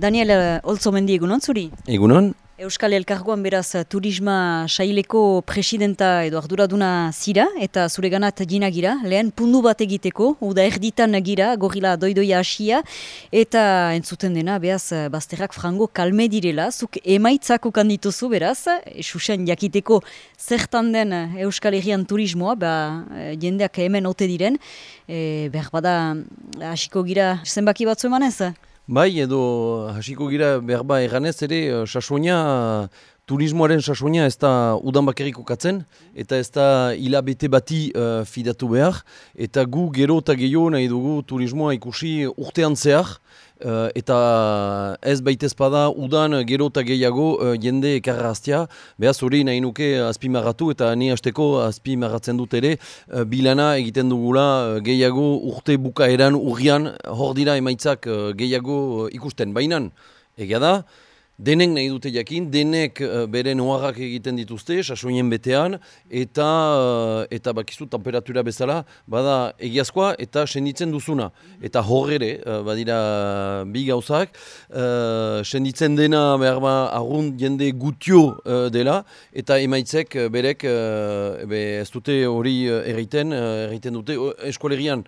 Daniel eh, Olzomendi egunon zuri? Egunon? Euskal Elkargoan beraz eh, turisma saileko presidenta edo arduraduna zira eta zure ganat gina gira, lehen pundu bat egiteko, uda erditan gira, gorila doidoia hasia eta entzuten dena, beraz, eh, bazterrak frango kalme direla, zuk emaitzak ukan dituzu beraz, susen jakiteko zertan den Euskal Herrian turismoa, ba, jendeak hemen ote diren, e, behar bada hasiko gira zenbaki batzu emanez? Bai, edo hasiko gira berba eganez ere, eh, sasuaina, turismoaren sasuaina ez da udan bakariko katzen, eta ez da hilabete bati uh, fidatu behar, eta gu gero eta gehiago nahi dugu turismoa ikusi urtean zehar, Uh, eta ez baitez pada udan gero eta gehiago uh, jende ekarra hastia, behaz hori nahi nuke azpimarratu eta ni hasteko azpimarratzen dut ere uh, bilana egiten dugula uh, gehiago urte bukaeran urrian hor dira emaitzak uh, gehiago ikusten. Bainan, egia da, Denek nahi dute jakin, denek uh, beren oarrak egiten dituzte, sasoinen betean, eta uh, eta bakizu temperatura bezala, bada egiazkoa eta senditzen duzuna. Eta horre uh, badira bi gauzak, senditzen dena behar ba arrund jende gutio dela, eta emaitzek berek uh, ez dute hori erriten, erriten dute eskolerian,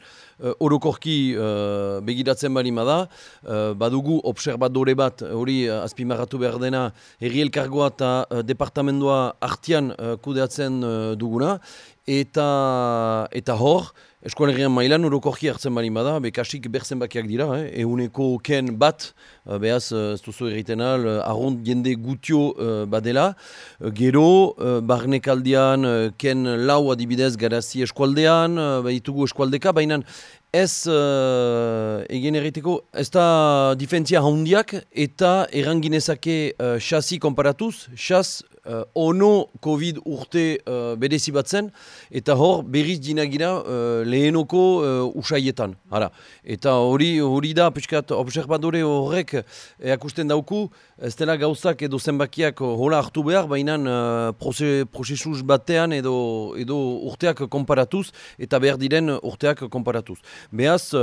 orokorki uh, begiratzen bali da, uh, badugu observadore bat hori uh, azpimarratu behar dena herri elkargoa eta uh, departamentoa artian uh, kudeatzen uh, duguna, eta, eta hor, Eskualegian mailan urokorki hartzen bali bada, bekasik berzen bakiak dira, eh? euneko ken bat, uh, behaz, ez duzu egiten al, arrond jende gutio uh, badela. gero, uh, barnekaldian, uh, ken lau adibidez garazi eskualdean, uh, behitugu eskualdeka, baina ez uh, egin erriteko, ez da difentzia handiak eta erranginezake uh, xasi komparatuz, xas uh, ono COVID urte uh, berezi batzen, eta hor berriz dinagira uh, lehenoko uh, usaietan. Hala. Eta hori hori da, piskat, observadore horrek eakusten dauku, ez dela gauzak edo zenbakiak hola hartu behar, baina uh, prozesuz batean edo, edo urteak konparatuz, eta behar diren urteak konparatuz. Beaz,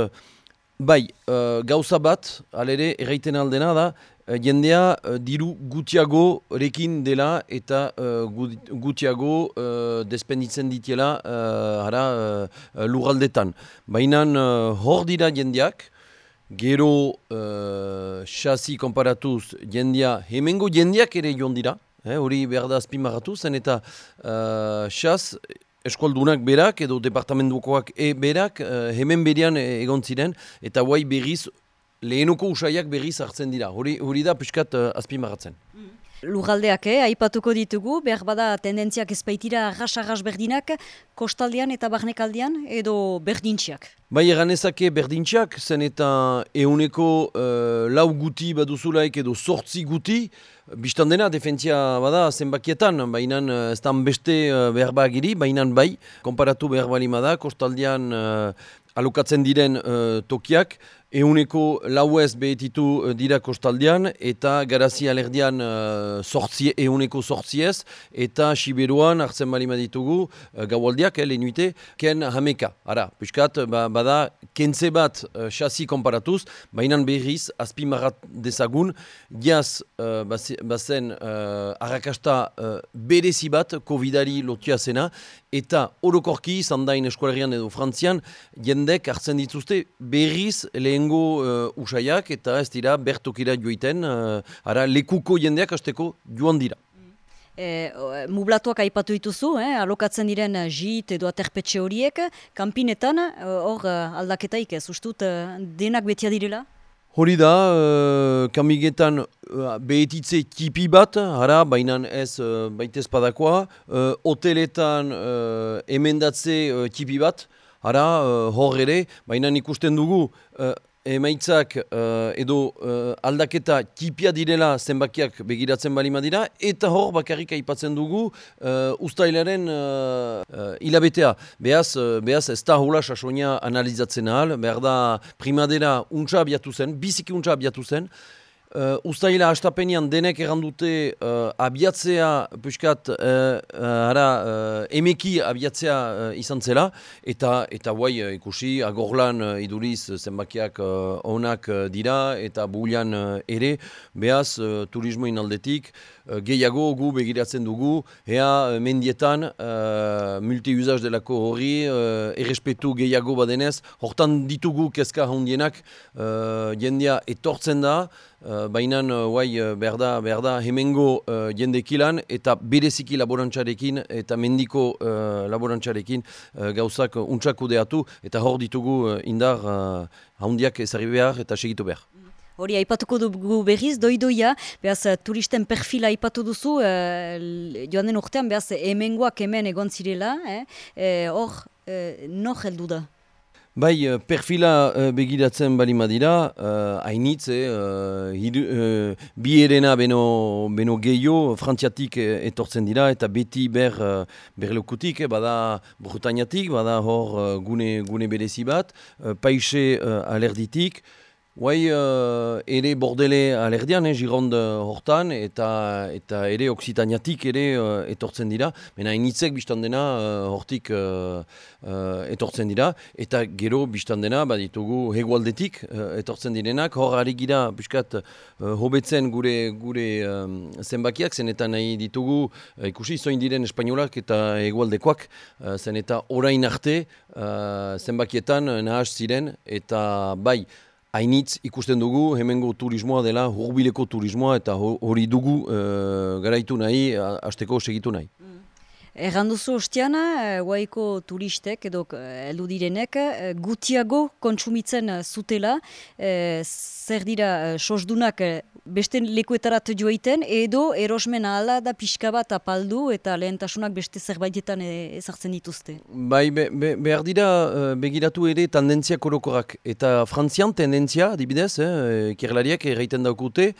bai, uh, gauza bat, alere, erraiten aldena da, Eh, jendea uh, diru gutiago rekin dela eta uh, gutiago uh, despenditzen ditiela uh, uh, lugaldetan. Baina uh, hor dira jendeak, gero xasi uh, konparatuz jendea, hemengo jendeak ere joan dira, hori eh, behar da azpimarratu zen eta xas uh, eskoldunak berak edo departamentukoak e berak hemen berian egon ziren eta guai berriz lehenuko usaiak berriz hartzen dira. Hori, hori da piskat uh, azpimarratzen. Lugaldeak, eh, aipatuko ditugu, behar bada tendentziak ezpaitira arras-arras berdinak, kostaldean eta barnekaldean, edo berdintziak? Bai, eganezake berdintziak, zen eta euneko uh, lau guti baduzulaik edo sortzi guti, biztan dena, defentzia bada zenbakietan, baina ez da beste uh, behar bagiri, baina bai, komparatu behar balima da, kostaldean uh, alokatzen diren tokiak, Euneko lauez behetitu uh, dira kostaldean eta garazi alerdian uh, sortzie, euneko sortziez eta Siberuan hartzen bali ditugu uh, gaualdiak, eh, lehenuite, ken hameka. Ara, piskat, ba, bada, kentze bat uh, xasi komparatuz, bainan berriz, azpimarat dezagun, diaz uh, bazen uh, arrakasta uh, berezi bat, COVID-ari lotia zena, eta orokorki, zandain eskualerian edo frantzian, jendek hartzen dituzte berriz lehen lehengo uh, usaiak eta ez dira bertokira joiten, uh, ara lekuko jendeak azteko joan dira. E, mublatuak aipatu dituzu, eh? alokatzen diren jit edo aterpetxe horiek, kanpinetan hor aldaketaik ez, ustut denak betia direla? Hori da, uh, kamigetan uh, behetitze tipi bat, hara, baina ez uh, baitez padakoa, uh, hoteletan uh, emendatze uh, tipi bat, hara, uh, hor ere, baina ikusten dugu, uh, emaitzak uh, edo uh, aldaketa tipia direla zenbakiak begiratzen balima dira, eta hor bakarrik aipatzen dugu uh, ustailaren uh, uh, ilabetea. Beaz, uh, beaz ez da hula analizatzen ahal, behar da primadera untsa abiatu zen, biziki untsa abiatu zen, Uh, Uztaila hastapenian denek errandute uh, abiatzea, puskat, uh, uh, emeki abiatzea uh, izan zela, eta eta guai uh, ikusi, agorlan uh, iduriz zenbakiak uh, onak uh, dira, eta bulian uh, ere, behaz uh, turismo inaldetik, uh, gehiago gu begiratzen dugu, ea mendietan uh, multi-usaz delako hori, uh, errespetu gehiago badenez, hortan ditugu kezka handienak, uh, jendia etortzen da, Uh, Baina uh, behar da, behar hemengo uh, jendekilan eta bereziki laborantzarekin eta mendiko uh, laborantzarekin uh, gauzak untsak udeatu eta hor ditugu uh, indar uh, handiak ezari behar eta segitu behar. Hori, aipatuko dugu berriz, doidoia, behaz turisten perfila aipatu duzu, joan den urtean, behaz hemengoak hemen egon zirela, hor, eh, no heldu da? Bai, eh, perfila uh, begiratzen bali madira, uh, hainitz, uh, uh, bi erena beno, beno gehiago, frantziatik etortzen dira, eta beti ber, uh, berlokutik, bada brutainatik, bada hor gune, gune berezi bat, uh, paise uh, alerditik, Guai, uh, ere bordele alerdian, eh, Gironde hortan, eta, eta ere Oksitaniatik ere uh, etortzen dira. Mena initzek biztan dena uh, hortik uh, etortzen dira. Eta gero biztan dena, baditugu hegualdetik etortzen direnak. Hor harri gira, biskat, uh, hobetzen gure, gure um, zenbakiak, zen eta nahi ditugu, ikusi, zoin diren espainolak eta hegualdekoak, zen eta orain arte zenbakietan nahaz ziren, eta bai, hainitz ikusten dugu hemengo turismoa dela hurbileko turismoa eta hori dugu uh, garaitu nahi, hasteko segitu nahi. Mm. Erranduzu ostiana, guaiko turistek edo heldu direnek gutiago kontsumitzen zutela, zer dira sosdunak beste lekuetarat joiten edo erosmen ala da pixka bat apaldu eta lehentasunak beste zerbaitetan e, ezartzen dituzte. Bai, be, be, behar dira uh, begiratu ere tendentzia korokorak. Eta frantzian tendentzia, adibidez, eh, kerlariak erraiten daukute,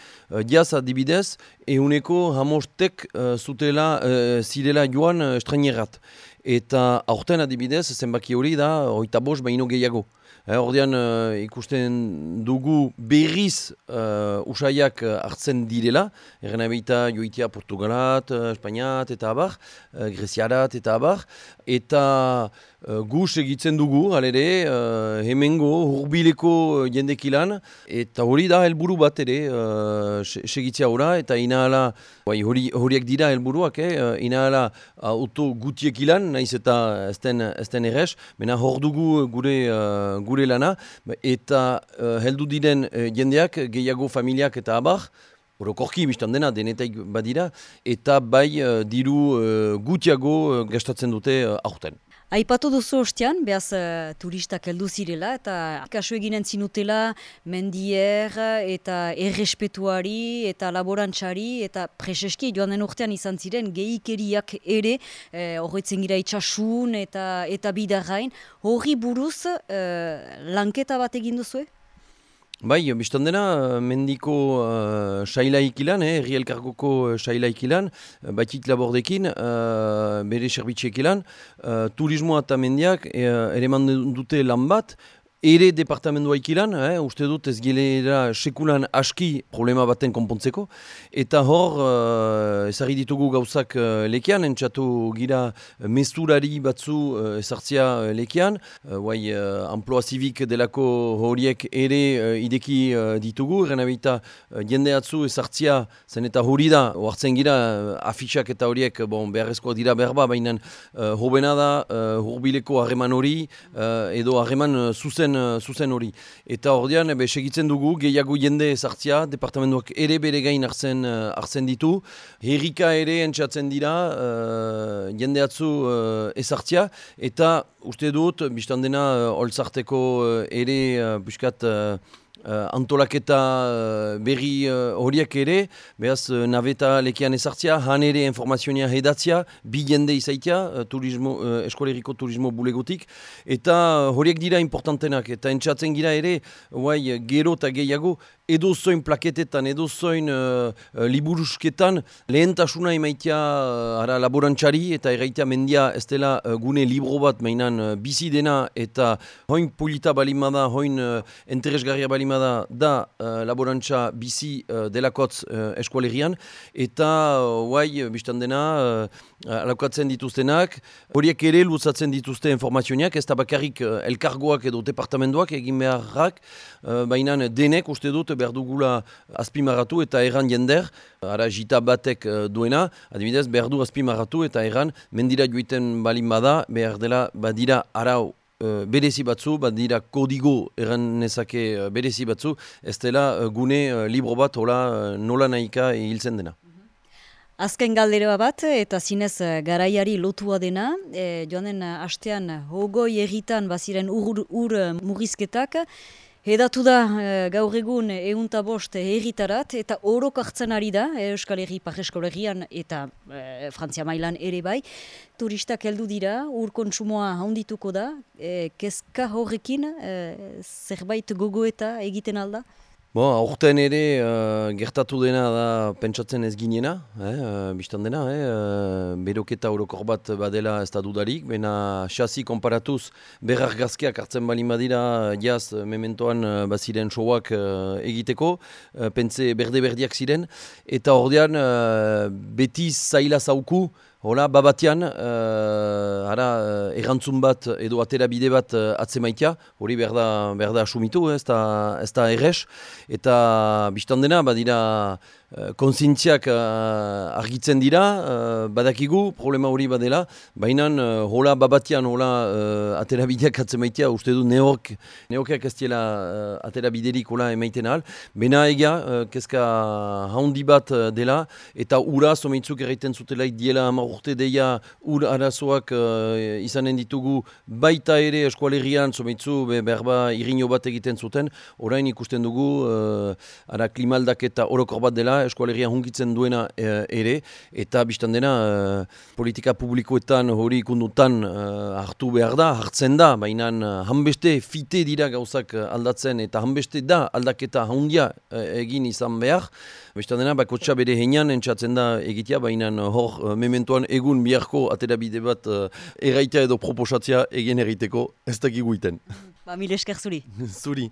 diaz adibidez, euneko hamostek uh, zutela, uh, zirela joan uh, estrenierat. Eta aurten adibidez, zenbaki hori da, oita bos baino gehiago. Eh, ordean uh, ikusten dugu berriz uh, usaiak uh, hartzen direla, erren abeita joitia Portugalat, uh, Espainiat eta abar, uh, Greziarat eta abar, eta uh, gus egitzen dugu, alere, uh, hemengo, hurbileko jendekilan, eta hori da helburu bat ere, uh, segitzea ora, eta inahala, bai, hori, horiek dira helburuak, eh? inahala auto gutiek ilan, nahiz eta ezten, ezten errez, mena hor dugu gure, uh, gure lana, eta uh, heldu diren uh, jendeak, gehiago familiak eta abar, orokorki biztan dena, denetaik badira, eta bai uh, diru gutiago gastatzen dute aurten. Aipatu duzu ostean, behaz uh, turistak heldu zirela eta kasu eginen zinutela mendier eta errespetuari eta laborantzari eta preseski joan den urtean izan ziren gehikeriak ere eh, horretzen gira itxasun eta, eta bidarrain. Horri buruz uh, lanketa bat egin duzu? Bai, biztan dena, mendiko uh, sailaik ilan, eh, rielkargoko uh, sailaik ilan, uh, baitit labordekin, uh, bere serbitxek ilan, uh, turismoa eta mendiak uh, ere dute lan bat, ere departamentoa ikilan, eh, uste dut ez gilera sekulan aski problema baten konpontzeko, eta hor, uh, ezagri ditugu gauzak uh, lekian, entzatu gira mesturari batzu uh, ezartzia lekian, uh, guai, uh, amploa zivik delako horiek ere uh, ideki uh, ditugu, renabita uh, jende atzu ezartzia zen eta hori da, oartzen gira uh, afixak eta horiek bon, beharrezkoa dira berba, baina uh, hobena da, uh, hurbileko harreman hori, uh, edo harreman zuzen zuzen, uh, zuzen hori. Eta ordean, ebe, segitzen dugu, gehiago jende ezartzia, departamentuak ere bere gain hartzen, uh, hartzen ditu. Herrika ere entzatzen dira, uh, jende atzu uh, ezartzia. Eta uste dut, biztan dena, olzarteko uh, ere, uh, buskat, uh, Uh, antolaketa uh, berri uh, horiek ere, behaz uh, naveta lekean ezartzia, han ere informazioa hedatzia, bi jende izaitia, uh, turismo, uh, eskoleriko turismo bulegotik, eta horiek dira importantenak, eta entzatzen gira ere, guai, gero eta gehiago, edo zoin plaketetan, edo zoin uh, uh, liburusketan, lehentasuna emaitia uh, ara laborantxari eta erraitea mendia ez dela uh, gune libro bat mainan uh, bizi dena eta hoin polita balimada, hoin uh, interesgarria balimada da uh, laborantza bizi uh, delakotz uh, eskualerian. Eta guai, uh, biztan dena, uh, alaukatzen dituztenak, horiek ere luzatzen dituzte informazioak, ez da bakarrik uh, elkargoak edo departamentoak egin beharrak, uh, baina denek uste dut behar dugula azpimarratu eta erran jender, ara jita batek uh, duena, adibidez behar du azpimarratu eta erran mendira joiten balin bada, behar dela badira arau berezi batzu, badira kodigo erran nezake berezi batzu, ez dela gune libro bat hola nola nahika hiltzen dena. Azken galdera bat eta zinez eh, garaiari lotua dena, e, joan den eh, astean hogoi egitan baziren ur, ur mugizketak, Hedatu da gaur egun eunta bost egitarat eta orok hartzen ari da Euskal Herri, Pajesko eta e, Frantzia mailan ere bai. Turistak heldu dira, ur kontsumoa handituko da, e, kezka horrekin zerbait gogoeta egiten alda? Bo, aurten ere uh, gertatu dena da pentsatzen ez ginena, eh, uh, biztan dena, eh, uh, beroketa orokor bat badela ez da dudarik, baina xasi konparatuz berrar gazkeak hartzen bali badira jaz mementoan uh, baziren showak uh, egiteko, uh, pentze berde-berdiak ziren, eta ordean uh, beti zaila zauku, Hola, babatian, uh, ara, uh, errantzun bat edo atera bide bat uh, atzemaitia, hori berda, berda asumitu, ez da, ez da erres, eta biztan dena, badira, Eh, konzintziak uh, argitzen dira, uh, badakigu, problema hori badela, baina uh, hola babatian, hola uh, atera bideak atzemaitea, uste du neok, neokeak ez diela uh, atera biderik hola emaiten ahal, bena egia, uh, kezka haundi bat dela, eta ura, someitzuk erraiten zutelaik diela ama urte deia, ur arazoak uh, izanen ditugu, baita ere eskualerian, someitzu, be, berba irino bat egiten zuten, orain ikusten dugu, uh, ara klimaldak eta orokor bat dela, eskualegia hunkitzen duena e, ere, eta biztan dena e, politika publikoetan hori ikundutan e, hartu behar da, hartzen da, baina hanbeste fite dira gauzak aldatzen, eta hanbeste da aldaketa handia egin izan behar, Bestan dena, bako bere heinan entzatzen da egitea, baina hor mementoan egun biharko atera bide bat uh, erraitea edo proposatzea egin egiteko ez dakik guiten. Ba, mile esker zuri. zuri.